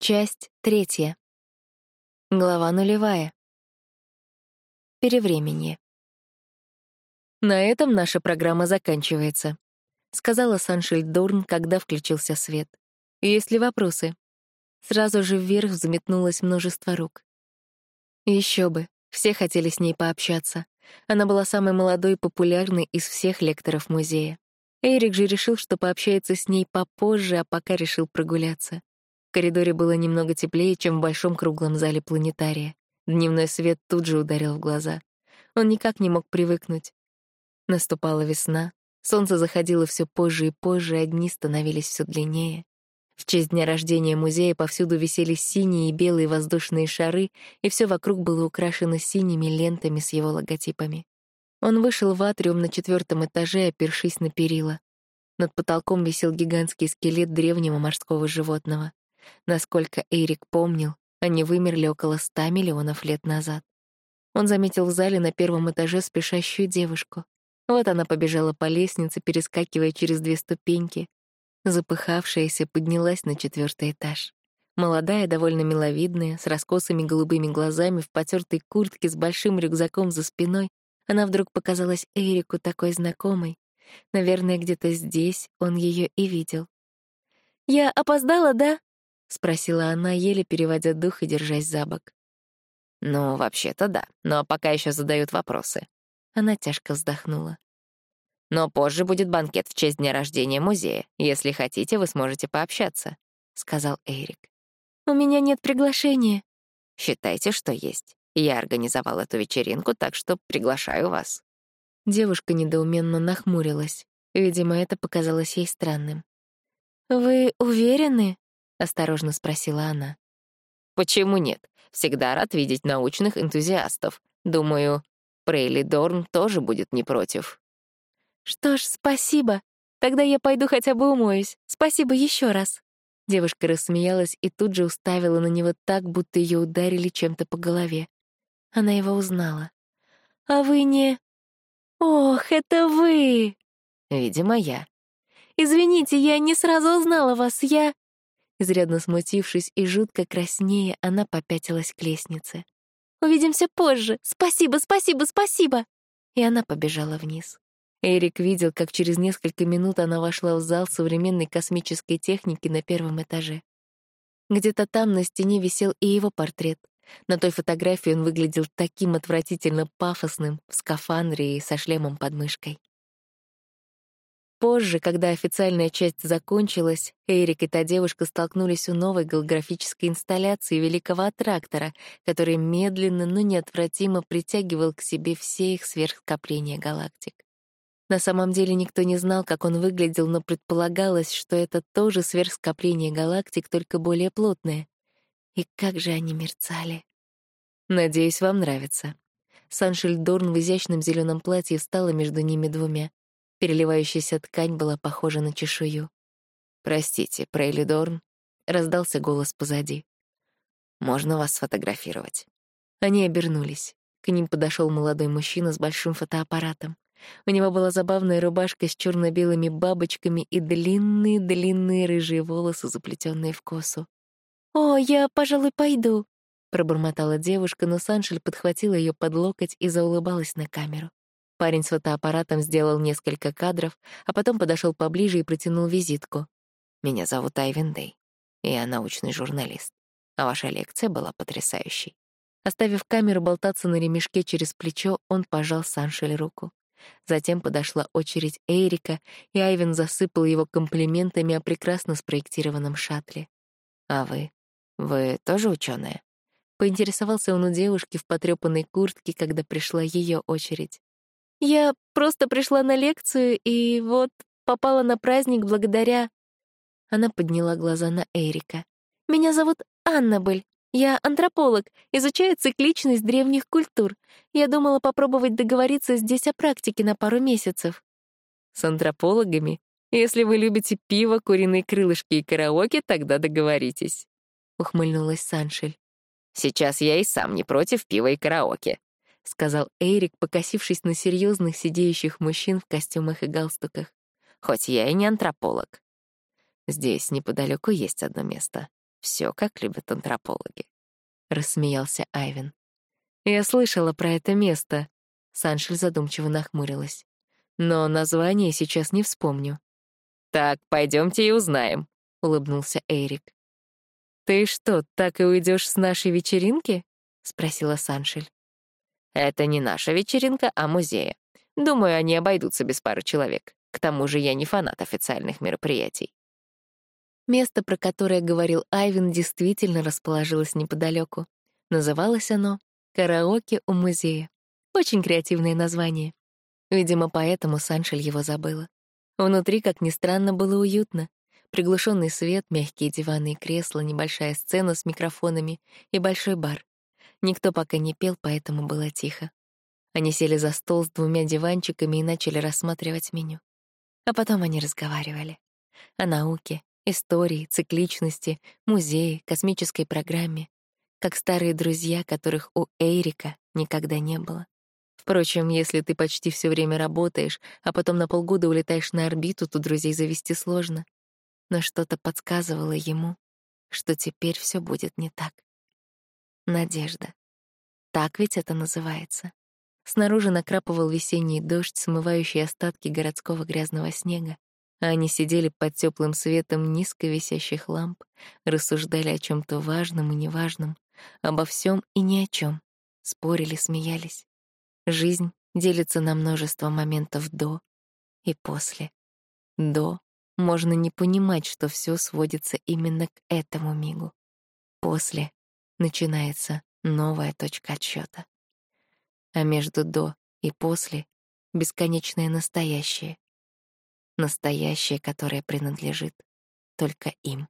Часть третья. Глава нулевая. Перевременье. «На этом наша программа заканчивается», — сказала Саншильд Дорн, когда включился свет. «Есть ли вопросы?» Сразу же вверх взметнулось множество рук. Еще бы, все хотели с ней пообщаться. Она была самой молодой и популярной из всех лекторов музея. Эрик же решил, что пообщается с ней попозже, а пока решил прогуляться. Коридоре было немного теплее, чем в большом круглом зале планетария. Дневной свет тут же ударил в глаза. Он никак не мог привыкнуть. Наступала весна, солнце заходило все позже и позже, а дни становились все длиннее. В честь дня рождения музея повсюду висели синие и белые воздушные шары, и все вокруг было украшено синими лентами с его логотипами. Он вышел в атриум на четвертом этаже, опершись на перила. Над потолком висел гигантский скелет древнего морского животного. Насколько Эрик помнил, они вымерли около ста миллионов лет назад. Он заметил в зале на первом этаже спешащую девушку. Вот она побежала по лестнице, перескакивая через две ступеньки. Запыхавшаяся поднялась на четвертый этаж. Молодая, довольно миловидная, с раскосыми голубыми глазами, в потертой куртке, с большим рюкзаком за спиной, она вдруг показалась Эрику такой знакомой. Наверное, где-то здесь он ее и видел. «Я опоздала, да?» — спросила она, еле переводя дух и держась за бок. «Ну, вообще-то да, но пока еще задают вопросы». Она тяжко вздохнула. «Но позже будет банкет в честь дня рождения музея. Если хотите, вы сможете пообщаться», — сказал Эрик. «У меня нет приглашения». «Считайте, что есть. Я организовал эту вечеринку, так что приглашаю вас». Девушка недоуменно нахмурилась. Видимо, это показалось ей странным. «Вы уверены?» — осторожно спросила она. «Почему нет? Всегда рад видеть научных энтузиастов. Думаю, Прейли Дорн тоже будет не против». «Что ж, спасибо. Тогда я пойду хотя бы умоюсь. Спасибо еще раз». Девушка рассмеялась и тут же уставила на него так, будто ее ударили чем-то по голове. Она его узнала. «А вы не...» «Ох, это вы!» «Видимо, я». «Извините, я не сразу узнала вас. Я...» Изрядно смутившись и жутко краснее, она попятилась к лестнице. «Увидимся позже! Спасибо, спасибо, спасибо!» И она побежала вниз. Эрик видел, как через несколько минут она вошла в зал современной космической техники на первом этаже. Где-то там на стене висел и его портрет. На той фотографии он выглядел таким отвратительно пафосным, в скафандре и со шлемом под мышкой. Позже, когда официальная часть закончилась, Эрик и та девушка столкнулись у новой голографической инсталляции великого трактора, который медленно, но неотвратимо притягивал к себе все их сверхскопления галактик. На самом деле никто не знал, как он выглядел, но предполагалось, что это тоже сверхскопление галактик, только более плотное. И как же они мерцали. Надеюсь, вам нравится. Саншельдорн в изящном зеленом платье встала между ними двумя. Переливающаяся ткань была похожа на чешую. «Простите, Прейлидорн», — раздался голос позади. «Можно вас сфотографировать?» Они обернулись. К ним подошел молодой мужчина с большим фотоаппаратом. У него была забавная рубашка с черно белыми бабочками и длинные-длинные рыжие волосы, заплетенные в косу. «О, я, пожалуй, пойду», — пробормотала девушка, но Саншель подхватила ее под локоть и заулыбалась на камеру. Парень с фотоаппаратом сделал несколько кадров, а потом подошел поближе и протянул визитку. «Меня зовут Айвен Дэй. Я научный журналист. А ваша лекция была потрясающей». Оставив камеру болтаться на ремешке через плечо, он пожал Саншель руку. Затем подошла очередь Эрика, и Айвен засыпал его комплиментами о прекрасно спроектированном шаттле. «А вы? Вы тоже ученая? Поинтересовался он у девушки в потрёпанной куртке, когда пришла ее очередь. Я просто пришла на лекцию и вот попала на праздник благодаря... Она подняла глаза на Эрика. Меня зовут Аннабель. Я антрополог, изучаю цикличность древних культур. Я думала попробовать договориться здесь о практике на пару месяцев. С антропологами? Если вы любите пиво, куриные крылышки и караоке, тогда договоритесь. Ухмыльнулась Саншель. Сейчас я и сам не против пива и караоке. — сказал Эрик, покосившись на серьезных сидеющих мужчин в костюмах и галстуках. «Хоть я и не антрополог. Здесь неподалеку есть одно место. Все, как любят антропологи. Рассмеялся Айвен. Я слышала про это место. Саншель задумчиво нахмурилась. Но название сейчас не вспомню. Так, пойдемте и узнаем, улыбнулся Эрик. Ты что, так и уйдешь с нашей вечеринки? спросила Саншель. Это не наша вечеринка, а музея. Думаю, они обойдутся без пары человек. К тому же я не фанат официальных мероприятий. Место, про которое говорил Айвен, действительно расположилось неподалеку. Называлось оно «Караоке у музея». Очень креативное название. Видимо, поэтому Саншель его забыла. Внутри, как ни странно, было уютно. Приглушенный свет, мягкие диваны и кресла, небольшая сцена с микрофонами и большой бар. Никто пока не пел, поэтому было тихо. Они сели за стол с двумя диванчиками и начали рассматривать меню. А потом они разговаривали. О науке, истории, цикличности, музее, космической программе. Как старые друзья, которых у Эрика никогда не было. Впрочем, если ты почти все время работаешь, а потом на полгода улетаешь на орбиту, то друзей завести сложно. Но что-то подсказывало ему, что теперь все будет не так. Надежда. Так ведь это называется. Снаружи накрапывал весенний дождь, смывающий остатки городского грязного снега, а они сидели под теплым светом низко висящих ламп, рассуждали о чем то важном и неважном, обо всем и ни о чем, спорили, смеялись. Жизнь делится на множество моментов до и после. До можно не понимать, что все сводится именно к этому мигу. После начинается новая точка отсчета. А между до и после — бесконечное настоящее. Настоящее, которое принадлежит только им.